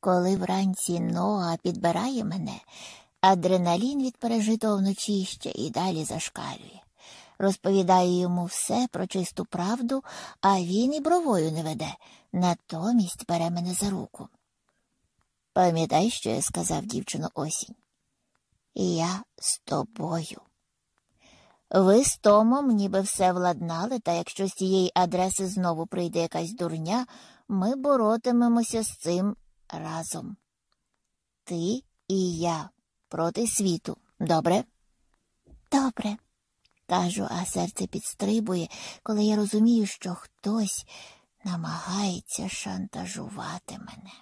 Коли вранці Ноа підбирає мене, адреналін від пережитого вночі ще і далі зашкалює. Розповідаю йому все про чисту правду, а він і бровою не веде, натомість бере мене за руку. Пам'ятай, що я сказав дівчино осінь. Я з тобою. Ви з Томом ніби все владнали, та якщо з цієї адреси знову прийде якась дурня, ми боротимемося з цим разом. Ти і я проти світу. Добре? Добре, кажу, а серце підстрибує, коли я розумію, що хтось намагається шантажувати мене,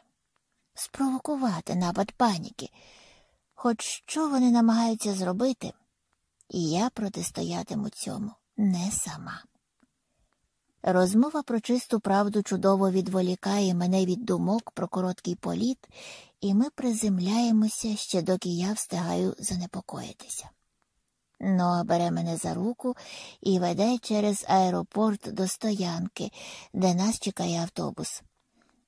спровокувати напад паніки. Хоч що вони намагаються зробити, і я протистоятиму цьому не сама. Розмова про чисту правду чудово відволікає мене від думок про короткий політ, і ми приземляємося ще доки я встигаю занепокоїтися. Ноа бере мене за руку і веде через аеропорт до стоянки, де нас чекає автобус.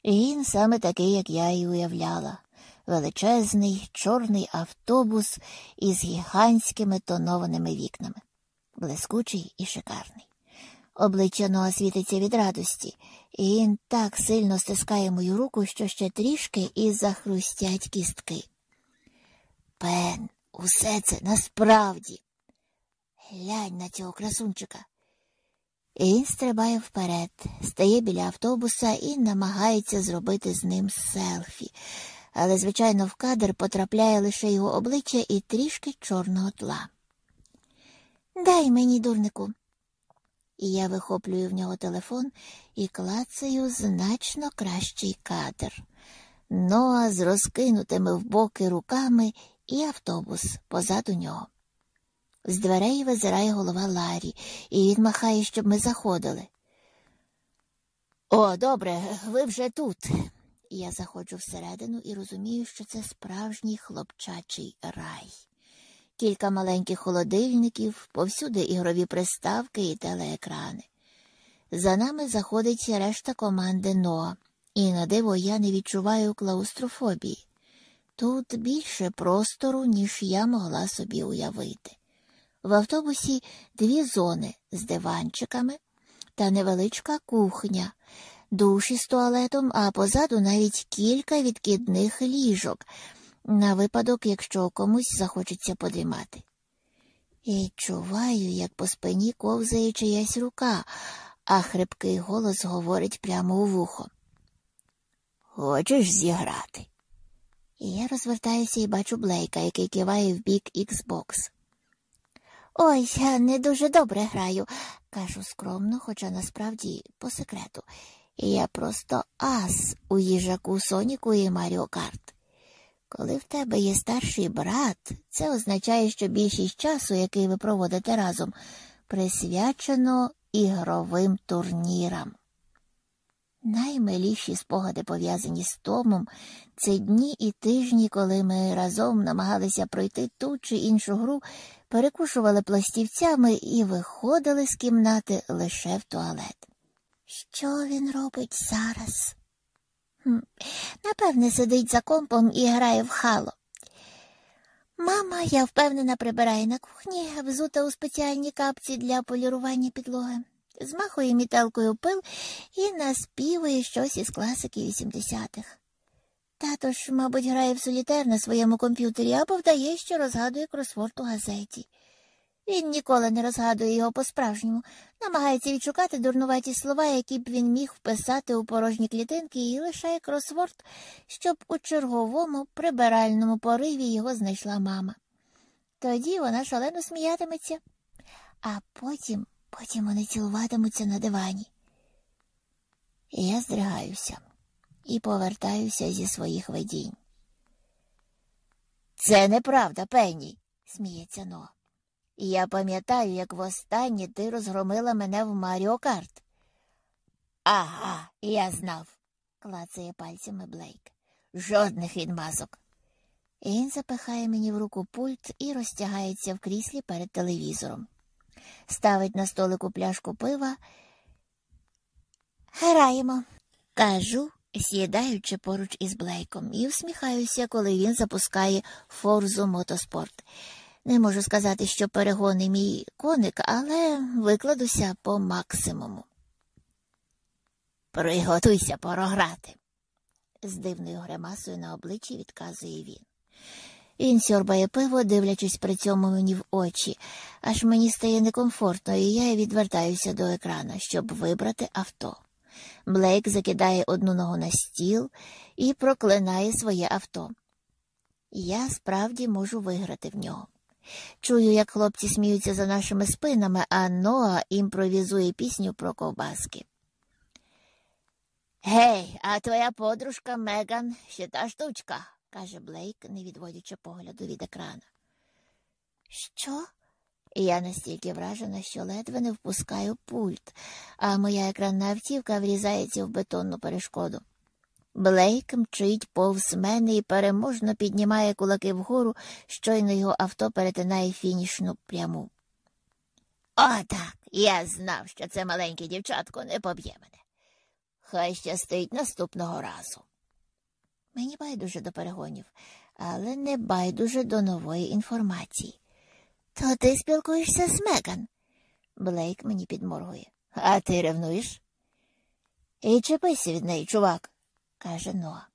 І він саме такий, як я й уявляла величезний чорний автобус із гігантськими тонованими вікнами, блискучий і шикарний. Обличчя Ноа світиться від радості, і він так сильно стискає мою руку, що ще трішки і захрустять кістки. Пен, усе це насправді. Глянь на цього красунчика. І він стрибає вперед, стає біля автобуса і намагається зробити з ним селфі, але, звичайно, в кадр потрапляє лише його обличчя і трішки чорного тла. Дай мені, дурнику. І я вихоплюю в нього телефон і клацаю значно кращий кадр. Ноа з розкинутими в боки руками і автобус позаду нього. З дверей визирає голова Ларі, і він махає, щоб ми заходили. О, добре, ви вже тут. Я заходжу всередину і розумію, що це справжній хлопчачий рай. Кілька маленьких холодильників, повсюди ігрові приставки і телеекрани. За нами заходить решта команди Ноа, і на диво я не відчуваю клаустрофобії. Тут більше простору, ніж я могла собі уявити. В автобусі дві зони з диванчиками та невеличка кухня, душ із туалетом, а позаду навіть кілька відкидних ліжок на випадок, якщо комусь захочеться подрімати. І чуваю, як по спині ковзає чиясь рука, а хрипкий голос говорить прямо у вухо. Хочеш зіграти? І я розвертаюся і бачу Блейка, який киває в бік Xbox. Ой, я не дуже добре граю, кажу скромно, хоча насправді по секрету. Я просто ас у їжаку Соніку і Маріо Карт. Коли в тебе є старший брат, це означає, що більшість часу, який ви проводите разом, присвячено ігровим турнірам. Наймиліші спогади, пов'язані з Томом, це дні і тижні, коли ми разом намагалися пройти ту чи іншу гру, перекушували пластівцями і виходили з кімнати лише в туалет. Що він робить зараз? Напевне, сидить за компом і грає в хало. Мама, я впевнена, прибирає на кухні, взута у спеціальні капці для полірування підлоги, змахує мітелкою пил і наспівує щось із класики 80-х. Тато ж, мабуть, грає в солітер на своєму комп'ютері або вдає, що розгадує кросворд у газеті. Він ніколи не розгадує його по-справжньому, намагається відшукати дурнуваті слова, які б він міг вписати у порожні клітинки, і лишає кросворд, щоб у черговому прибиральному пориві його знайшла мама. Тоді вона шалено сміятиметься, а потім, потім вони цілуватимуться на дивані. Я здригаюся і повертаюся зі своїх видінь. Це неправда, Пенні, сміється Ноа. Я пам'ятаю, як востаннє ти розгромила мене в Маріо Карт. Ага, я знав, клацає пальцями Блейк. Жодних відмазок. Він запихає мені в руку пульт і розтягається в кріслі перед телевізором. Ставить на столику пляшку пива. Граємо, кажу сідаючи поруч із Блейком, і всміхаюся, коли він запускає форзу мотоспорт. Не можу сказати, що перегони мій коник, але викладуся по максимуму. Приготуйся порограти, з дивною гримасою на обличчі відказує він. Він сьорбає пиво, дивлячись при цьому мені в очі, аж мені стає некомфортно, і я відвертаюся до екрана, щоб вибрати авто. Блейк закидає одну ногу на стіл і проклинає своє авто. Я справді можу виграти в нього. Чую, як хлопці сміються за нашими спинами, а Ноа імпровізує пісню про ковбаски. Гей, а твоя подружка Меган ще та штучка, каже Блейк, не відводячи погляду від екрана. Що? Я настільки вражена, що ледве не впускаю пульт, а моя екранна автівка врізається в бетонну перешкоду. Блейк мчить повз мене і переможно піднімає кулаки вгору, щойно його авто перетинає фінішну пряму. О, так, я знав, що це маленьке дівчатко не поб'є мене. Хай щастить наступного разу. Мені байдуже до перегонів, але не байдуже до нової інформації. То ти спілкуєшся з Меган? Блейк мені підморгує. А ти ревнуєш? І чепися від неї, чувак, каже Ноа.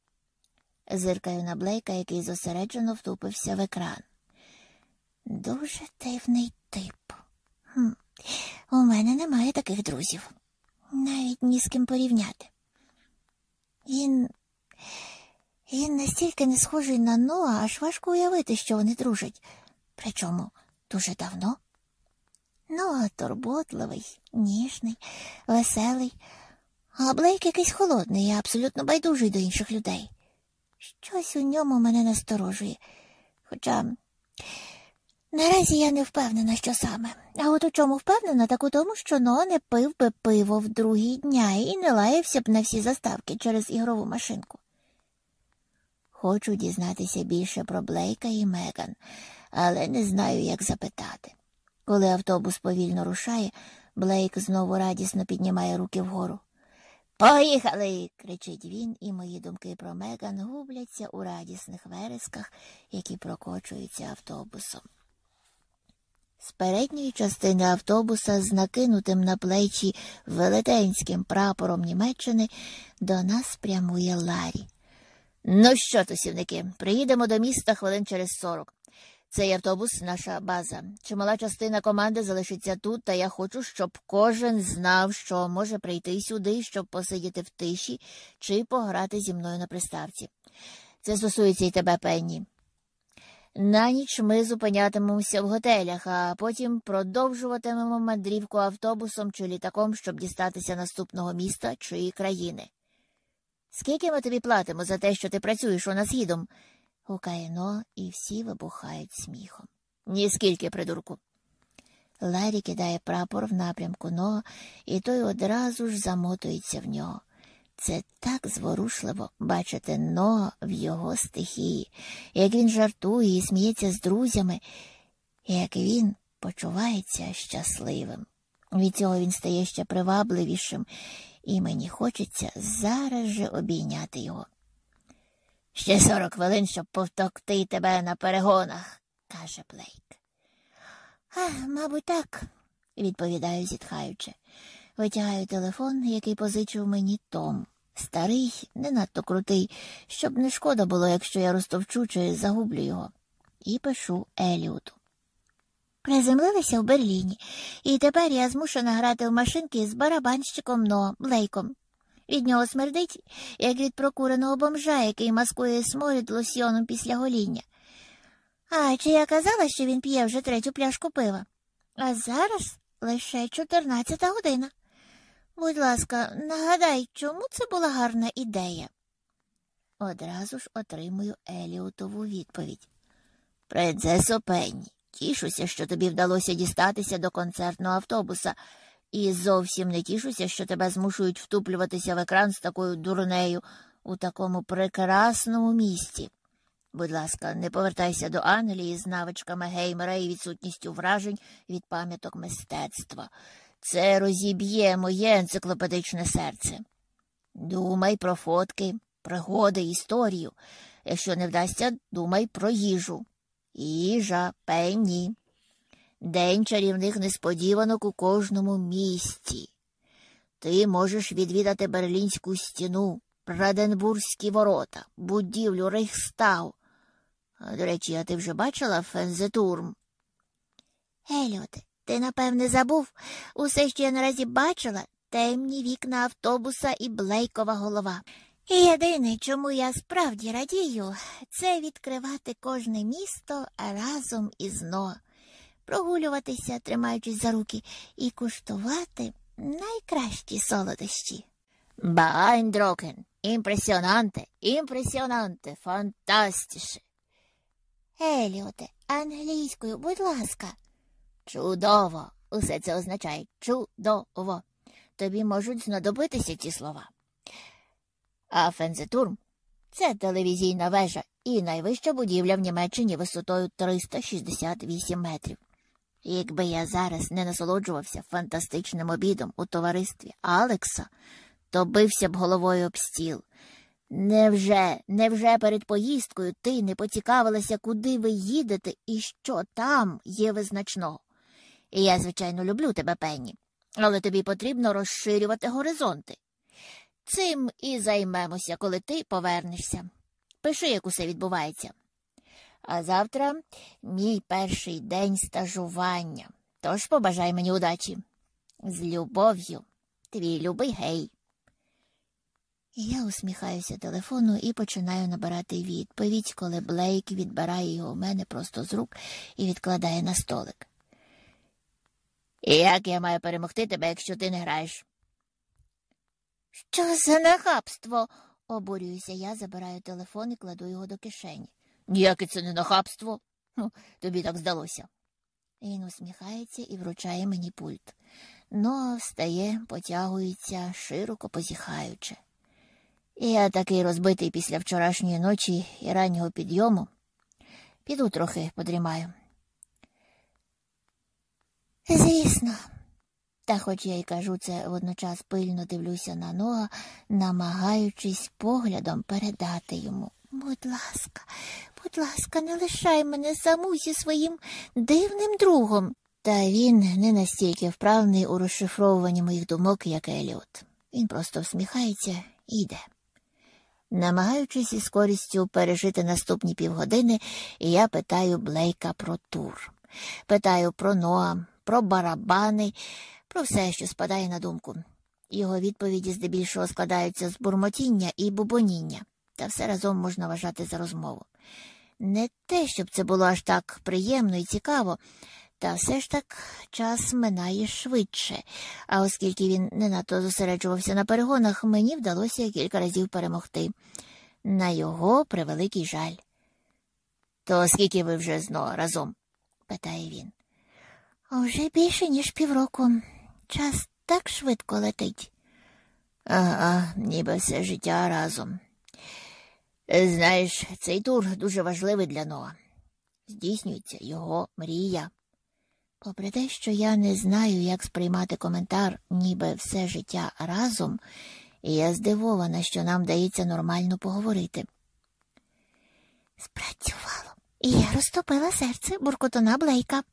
Зиркаю на Блейка, який зосереджено втупився в екран. Дуже дивний тип. Хм. У мене немає таких друзів, навіть ні з ким порівняти. Він він настільки не схожий на Ноа, аж важко уявити, що вони дружать. Причому дуже давно. Ноа турботливий, ніжний, веселий, а Блейк якийсь холодний і абсолютно байдужий до інших людей. Щось у ньому мене насторожує. Хоча наразі я не впевнена, що саме. А от у чому впевнена, так у тому, що Ноа не пив би пиво в другий дня і не лаявся б на всі заставки через ігрову машинку. Хочу дізнатися більше про Блейка і Меган, але не знаю, як запитати. Коли автобус повільно рушає, Блейк знову радісно піднімає руки вгору. Поїхали. кричить він, і мої думки про Меган губляться у радісних вересках, які прокочуються автобусом. З передньої частини автобуса, з накинутим на плечі велетенським прапором Німеччини, до нас прямує Ларі. Ну що, тусівники, приїдемо до міста хвилин через сорок. Цей автобус наша база. Чимала частина команди залишиться тут, та я хочу, щоб кожен знав, що може прийти сюди, щоб посидіти в тиші чи пограти зі мною на приставці. Це стосується і тебе, Пенні. На ніч ми зупинятимемося в готелях, а потім продовжуватимемо мандрівку автобусом чи літаком, щоб дістатися наступного міста чи країни. Скільки ми тобі платимо за те, що ти працюєш у нас гідом? Гукає і всі вибухають сміхом. Ніскільки, придурку. Ларі кидає прапор в напрямку Но, і той одразу ж замотується в нього. Це так зворушливо бачити Но в його стихії, як він жартує і сміється з друзями, як він почувається щасливим. Від цього він стає ще привабливішим і мені хочеться зараз же обійняти його. Ще сорок хвилин, щоб повтокти тебе на перегонах, каже Блейк. А, мабуть, так, відповідаю, зітхаючи. Витягаю телефон, який позичив мені Том. Старий, не надто крутий, щоб не шкода було, якщо я розтовчу чи загублю його, і пишу Еліоту. Приземлилися в Берліні, і тепер я змушена грати в машинки з барабанщиком Но Блейком. Від нього смердить, як від прокуреного бомжа, який маскує сморід лосьйоном після гоління. А чи я казала, що він п'є вже третю пляшку пива? А зараз лише чотирнадцята година. Будь ласка, нагадай, чому це була гарна ідея? Одразу ж отримую Еліотову відповідь. Принцесо Пенні, Тішуся, що тобі вдалося дістатися до концертного автобуса, і зовсім не тішуся, що тебе змушують втуплюватися в екран з такою дурнею у такому прекрасному місці. Будь ласка, не повертайся до Англії з навичками геймера і відсутністю вражень від пам'яток мистецтва. Це розіб'є моє енциклопедичне серце. Думай про фотки, пригоди, історію. Якщо не вдасться, думай про їжу. Їжа, пенні. День чарівних несподіванок у кожному місті. Ти можеш відвідати Берлінську стіну, Браденбурзькі ворота, будівлю Рейхстау. До речі, а ти вже бачила Фензетурм? Еліоте, ти, напевне, забув. Усе, що я наразі бачила, темні вікна автобуса і блейкова голова. І єдине, чому я справді радію, це відкривати кожне місто разом із Но, прогулюватися, тримаючись за руки, і куштувати найкращі солодощі. Beeindruckend, impresionante, impresionante, fantastisch. Еліоте, англійською, будь ласка. Чудово. Усе це означає чудово. Тобі можуть знадобитися ці слова. А Fernsehturm це телевізійна вежа і найвища будівля в Німеччині висотою 368 метрів. Якби я зараз не насолоджувався фантастичним обідом у товаристві Алекса, то бився б головою об стіл. Невже, невже перед поїздкою ти не поцікавилася, куди ви їдете і що там є визначного? І я, звичайно, люблю тебе, Пенні, але тобі потрібно розширювати горизонти. Цим і займемося, коли ти повернешся. Пиши, як усе відбувається. А завтра мій перший день стажування. Тож побажай мені удачі. З любов'ю, твій любий гей. Я усміхаюся телефону і починаю набирати відповідь, коли Блейк відбирає його у мене просто з рук і відкладає на столик. Як я маю перемогти тебе, якщо ти не граєш? Що за нахабство? обурююся я, забираю телефон і кладу його до кишені. Ніяке це не нахабство. Тобі так здалося. Він усміхається і вручає мені пульт. Но встає, потягується, широко позіхаючи. Я такий розбитий після вчорашньої ночі і раннього підйому. Піду трохи подрімаю. Звісно, та хоч я й кажу це водночас пильно дивлюся на нога, намагаючись поглядом передати йому. Будь ласка, будь ласка, не лишай мене саму зі своїм дивним другом. Та він не настільки вправний у розшифровуванні моїх думок, як Еліот. Він просто всміхається і йде. Намагаючись із користю пережити наступні півгодини, я питаю Блейка про тур. Питаю про Ноа, про барабани, про все, що спадає на думку. Його відповіді здебільшого складаються з бурмотіння і бубоніння, та все разом можна вважати за розмову. Не те, щоб це було аж так приємно і цікаво, та все ж так час минає швидше, а оскільки він не надто зосереджувався на перегонах, мені вдалося кілька разів перемогти. На його превеликий жаль. То скільки ви вже знову разом? питає він. Уже більше, ніж півроку. Час так швидко летить. Ага, ніби все життя разом. Знаєш, цей тур дуже важливий для Ноа. Здійснюється його мрія. Попри те, що я не знаю, як сприймати коментар, ніби все життя разом, я здивована, що нам вдається нормально поговорити. Спрацювало, і я розтопила серце буркотуна Блейка.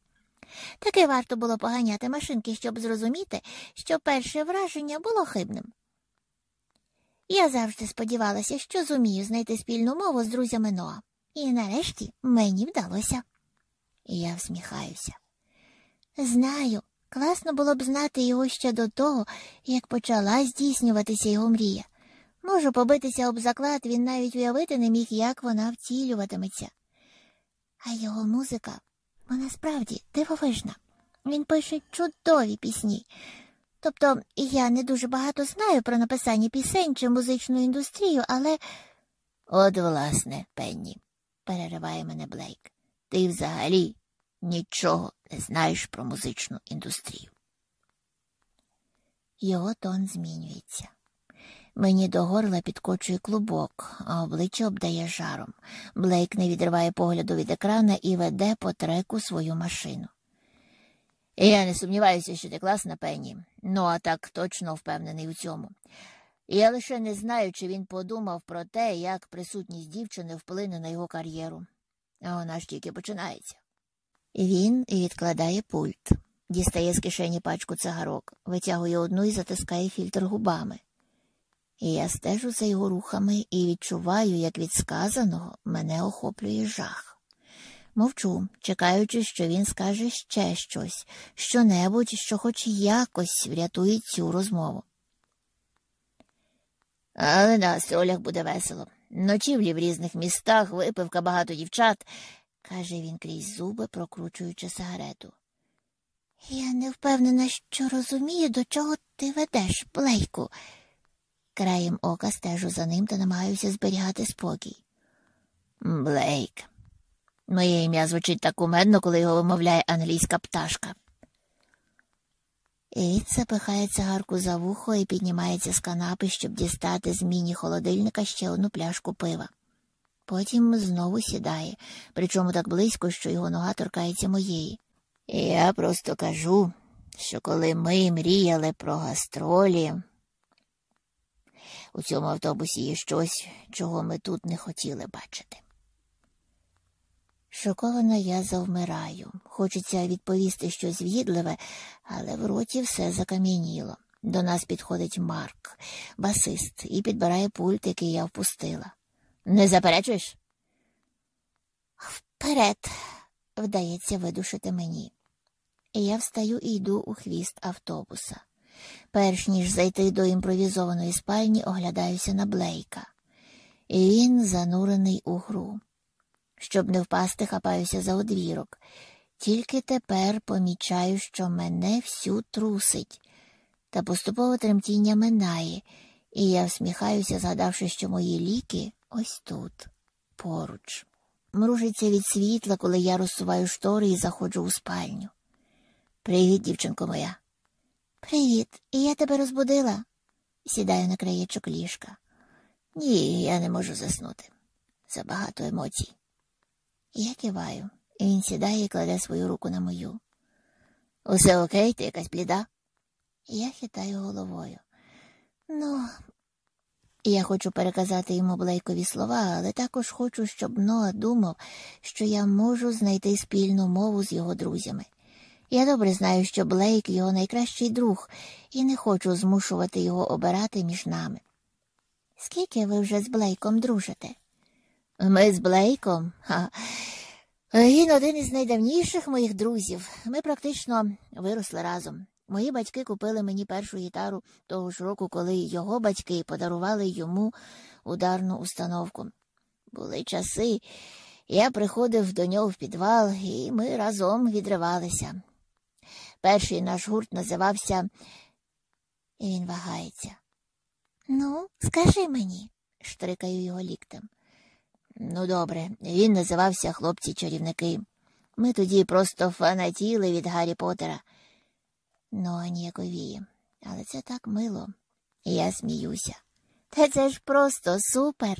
Таки варто було поганяти машинки, щоб зрозуміти, що перше враження було хибним. Я завжди сподівалася, що зумію знайти спільну мову з друзями Ноа. І нарешті мені вдалося. Я всміхаюся. Знаю, класно було б знати його ще до того, як почала здійснюватися його мрія. Можу побитися об заклад, він навіть уявити не міг, як вона втілюватиметься. А його музика, вона справді дивовижна. Він пише чудові пісні. Тобто я не дуже багато знаю про написання пісень чи музичну індустрію, але. От, власне, Пенні, перериває мене Блейк, ти взагалі нічого не знаєш про музичну індустрію. Його тон змінюється. Мені до горла підкочує клубок, а обличчя обдає жаром. Блейк не відриває погляду від екрана і веде по треку свою машину. Я не сумніваюся, що ти класна, Пенні, ну а так точно впевнений у цьому. Я лише не знаю, чи він подумав про те, як присутність дівчини вплине на його кар'єру. А вона ж тільки починається. Він відкладає пульт, дістає з кишені пачку цигарок, витягує одну і затискає фільтр губами. І я стежу за його рухами і відчуваю, як від сказаного мене охоплює жах. Мовчу, чекаючи, що він скаже ще щось, що-небудь, що хоч якось врятує цю розмову. Але на стролях буде весело. Ночівлі в різних містах, випивка багато дівчат, каже він крізь зуби, прокручуючи сигарету. Я не впевнена, що розумію, до чого ти ведеш, Блейку. Краєм ока стежу за ним та намагаюся зберігати спокій. Блейк. Моє ім'я звучить так кумедно, коли його вимовляє англійська пташка. І він запихає цигарку за вухо і піднімається з канапи, щоб дістати з міні холодильника ще одну пляшку пива. Потім знову сідає, причому так близько, що його нога торкається моєї. Я просто кажу, що коли ми мріяли про гастролі, у цьому автобусі є щось, чого ми тут не хотіли бачити. Шокована я завмираю. Хочеться відповісти щось в'їдливе, але в роті все закам'яніло. До нас підходить Марк, басист, і підбирає пульт, який я впустила. Не заперечуєш? Вперед, вдається видушити мені. Я встаю і йду у хвіст автобуса. Перш ніж зайти до імпровізованої спальні, оглядаюся на Блейка. Він занурений у гру. Щоб не впасти, хапаюся за одвірок. Тільки тепер помічаю, що мене всю трусить, та поступово тремтіння минає, і я всміхаюся, згадавши, що мої ліки ось тут, поруч. Мружиться від світла, коли я розсуваю штори і заходжу у спальню. Привіт, дівчинко моя. Привіт, і я тебе розбудила. Сідаю на краєчок ліжка. Ні, я не можу заснути. Забагато емоцій. Я киваю, і він сідає і кладе свою руку на мою. Усе окей, ти якась бліда? Я хитаю головою. Ну, я хочу переказати йому Блейкові слова, але також хочу, щоб Ноа думав, що я можу знайти спільну мову з його друзями. Я добре знаю, що Блейк його найкращий друг, і не хочу змушувати його обирати між нами. Скільки ви вже з Блейком дружите? Ми з Блейком? Ха. Він один із найдавніших моїх друзів. Ми практично виросли разом. Мої батьки купили мені першу гітару того ж року, коли його батьки подарували йому ударну установку. Були часи, я приходив до нього в підвал, і ми разом відривалися. Перший наш гурт називався, і він вагається. Ну, скажи мені, штрикаю його ліктем. Ну, добре, він називався Хлопці чарівники. Ми тоді просто фанатіли від Гаррі Поттера. Ну, ніяковіє, але це так мило. Я сміюся. Та це ж просто супер.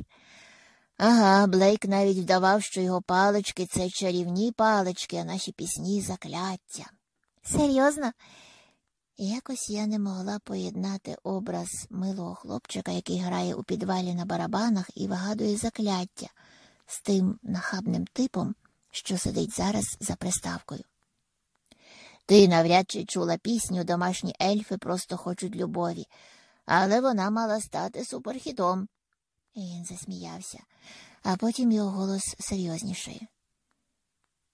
Ага, Блейк навіть вдавав, що його палички це чарівні палички, а наші пісні закляття. Серйозно? Якось я не могла поєднати образ милого хлопчика, який грає у підвалі на барабанах і вигадує закляття з тим нахабним типом, що сидить зараз за приставкою. Ти навряд чи чула пісню Домашні ельфи просто хочуть любові, але вона мала стати суперхітом. І він засміявся, а потім його голос серйознішає.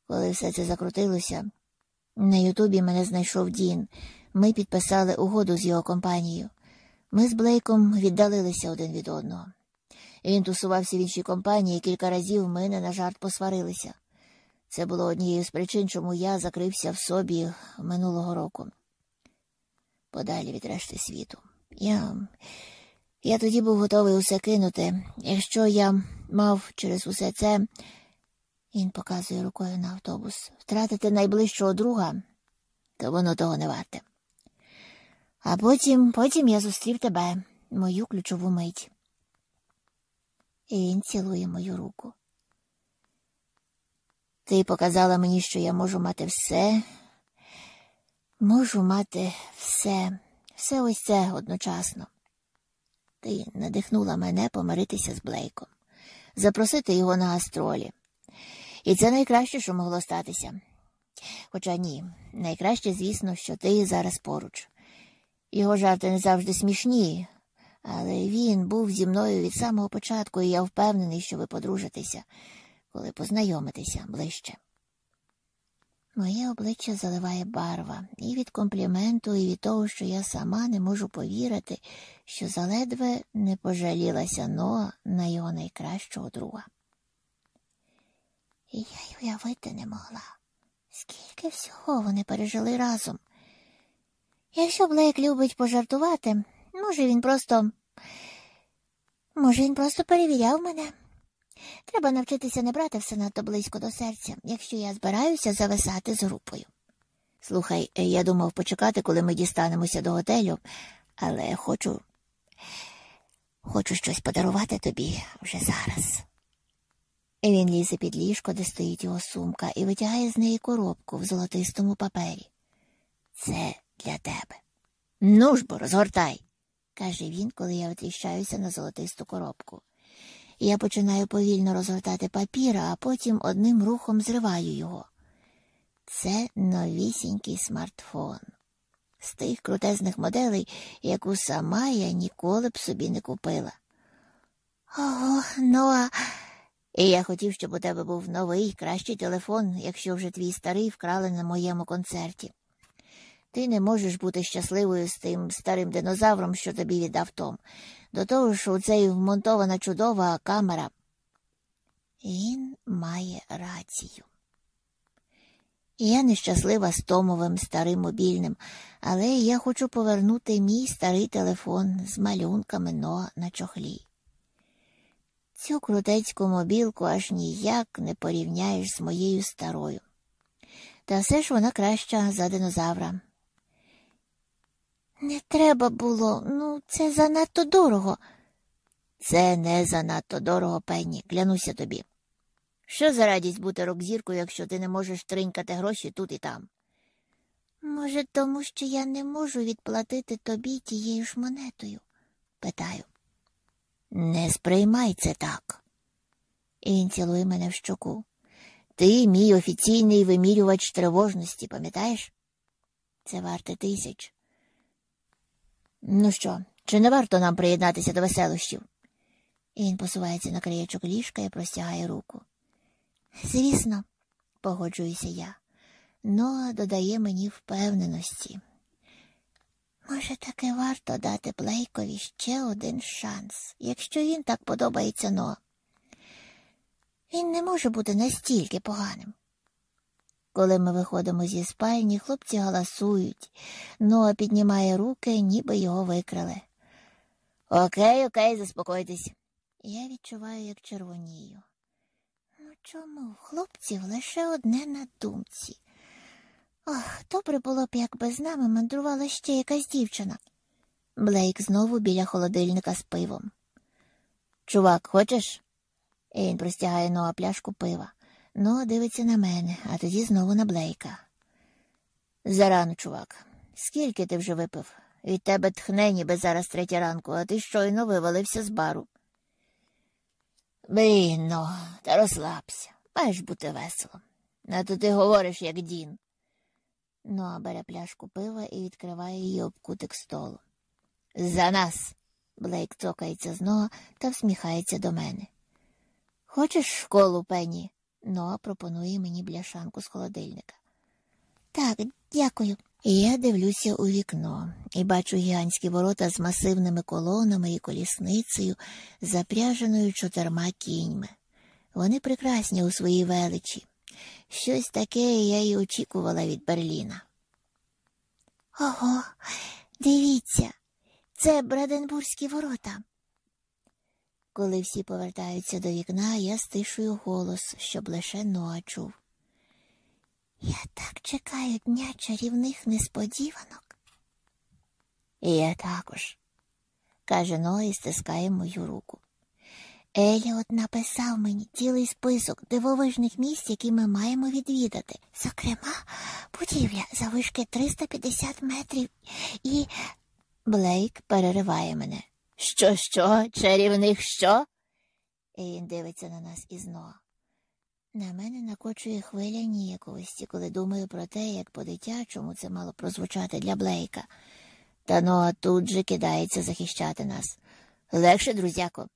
Коли все це закрутилося, на Ютубі мене знайшов Дін. Ми підписали угоду з його компанією. Ми з Блейком віддалилися один від одного. Він тусувався в іншій компанії і кілька разів ми не на жарт посварилися. Це було однією з причин, чому я закрився в собі минулого року. Подалі від решти світу. Я я тоді був готовий усе кинути. Якщо я мав через усе це, він показує рукою на автобус, втратити найближчого друга, то воно того не варте. А потім, потім я зустрів тебе, мою ключову мить. І він цілує мою руку. Ти показала мені, що я можу мати все, можу мати все, все ось це одночасно. Ти надихнула мене помиритися з Блейком, запросити його на гастролі. І це найкраще, що могло статися. Хоча ні, найкраще, звісно, що ти зараз поруч. Його жарти не завжди смішні, але він був зі мною від самого початку, і я впевнений, що ви подружитеся, коли познайомитеся ближче. Моє обличчя заливає барва і від компліменту, і від того, що я сама не можу повірити, що заледве не пожалілася Ноа на його найкращого друга. І я й уявити не могла, скільки всього вони пережили разом. Якщо Блейк любить пожартувати, може, він просто. Може, він просто перевіряв мене. Треба навчитися не брати все надто близько до серця, якщо я збираюся зависати з групою. Слухай, я думав почекати, коли ми дістанемося до готелю, але хочу. Хочу щось подарувати тобі вже зараз. І Він лізе під ліжко, де стоїть його сумка, і витягає з неї коробку в золотистому папері. Це для тебе. Ну ж бо, розгортай, каже він, коли я витріщаюся на золотисту коробку. Я починаю повільно розгортати папір, а потім одним рухом зриваю його. Це новісінький смартфон. З тих крутезних моделей, яку сама я ніколи б собі не купила. Ого, ну а... І я хотів, щоб у тебе був новий, кращий телефон, якщо вже твій старий вкрали на моєму концерті. Ти не можеш бути щасливою з тим старим динозавром, що тобі віддав Том. До того ж, у цей вмонтована чудова камера. Він має рацію. Я нещаслива з Томовим старим мобільним, але я хочу повернути мій старий телефон з малюнками но на чохлі. Цю крутецьку мобілку аж ніяк не порівняєш з моєю старою. Та все ж вона краща за динозавра. Не треба було, ну, це занадто дорого. Це не занадто дорого, Пенні, клянуся тобі. Що за радість бути рок-зіркою, якщо ти не можеш тринькати гроші тут і там? Може, тому що я не можу відплатити тобі тією ж монетою? питаю. Не сприймай це так. І він цілує мене в щоку. Ти мій офіційний вимірювач тривожності, пам'ятаєш? Це варте тисяч. Ну що, чи не варто нам приєднатися до веселощів? І він посувається на краєчок ліжка і простягає руку. Звісно, погоджуюся я, но додає мені впевненості. Може, таки варто дати Блейкові ще один шанс, якщо він так подобається но. Він не може бути настільки поганим. Коли ми виходимо зі спальні, хлопці галасують, Ноа піднімає руки, ніби його викрали. Окей, окей, заспокойтесь. Я відчуваю, як червонію. Ну чому хлопців лише одне на думці? Ох, добре було б, якби з нами мандрувала ще якась дівчина. Блейк знову біля холодильника з пивом. Чувак, хочеш? І він простягає Ноа пляшку пива. Ну, дивиться на мене, а тоді знову на Блейка. Зарано, чувак, скільки ти вже випив? Від тебе тхне, ніби зараз третя ранку, а ти щойно вивалився з бару. Блін, ну, та розслабся, маєш бути весело. А то ти говориш, як Дін. Ну, бере пляшку пива і відкриває її об кутик столу. За нас. Блейк цокається знову та всміхається до мене. Хочеш школу, Пенні? Ноа пропонує мені бляшанку з холодильника. Так, дякую. Я дивлюся у вікно і бачу гігантські ворота з масивними колонами і колісницею, запряженою чотирма кіньми. Вони прекрасні у своїй величі. Щось таке я й очікувала від Берліна. Ого, дивіться, це Браденбурзькі ворота. Коли всі повертаються до вікна, я стишую голос, щоб лише Ноа чув. Я так чекаю дня чарівних несподіванок. І я також, каже Ноа і стискає мою руку. Еліот написав мені цілий список дивовижних місць, які ми маємо відвідати. Зокрема, будівля завишки 350 метрів і. Блейк перериває мене. Що, що, чарівних що? І він дивиться на нас із Ноа. На мене накочує хвиля ніяковості, коли думаю про те, як по-дитячому це мало прозвучати для Блейка. Та Ноа тут же кидається захищати нас. Легше, друзяко,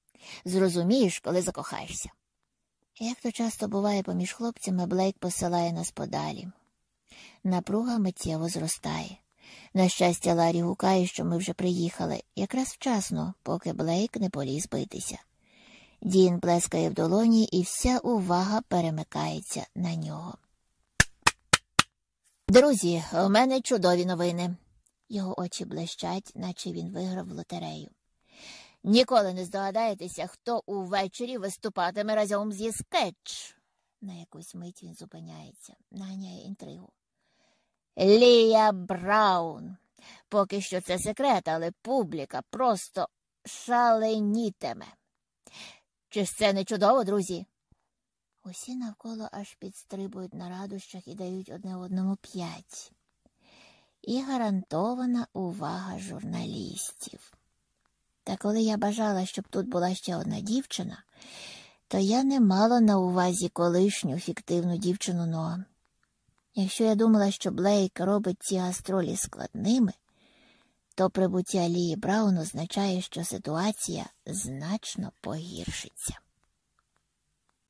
зрозумієш, коли закохаєшся. Як то часто буває поміж хлопцями, Блейк посилає нас подалі. Напруга миттєво зростає. На щастя, Ларі гукає, що ми вже приїхали, якраз вчасно, поки Блейк не поліз битися. Дін плескає в долоні, і вся увага перемикається на нього. Друзі, у мене чудові новини. Його очі блищать, наче він виграв в лотерею. Ніколи не здогадаєтеся, хто увечері виступатиме разом зі скетч. На якусь мить він зупиняється, наганяє інтригу. Лія Браун. Поки що це секрет, але публіка просто шаленітиме. Чи ж це не чудово, друзі? Усі навколо аж підстрибують на радощах і дають одне одному п'ять. І гарантована увага журналістів. Та коли я бажала, щоб тут була ще одна дівчина, то я не мала на увазі колишню фіктивну дівчину Ноа. Якщо я думала, що Блейк робить ці гастролі складними, то прибуття Лії Браун означає, що ситуація значно погіршиться.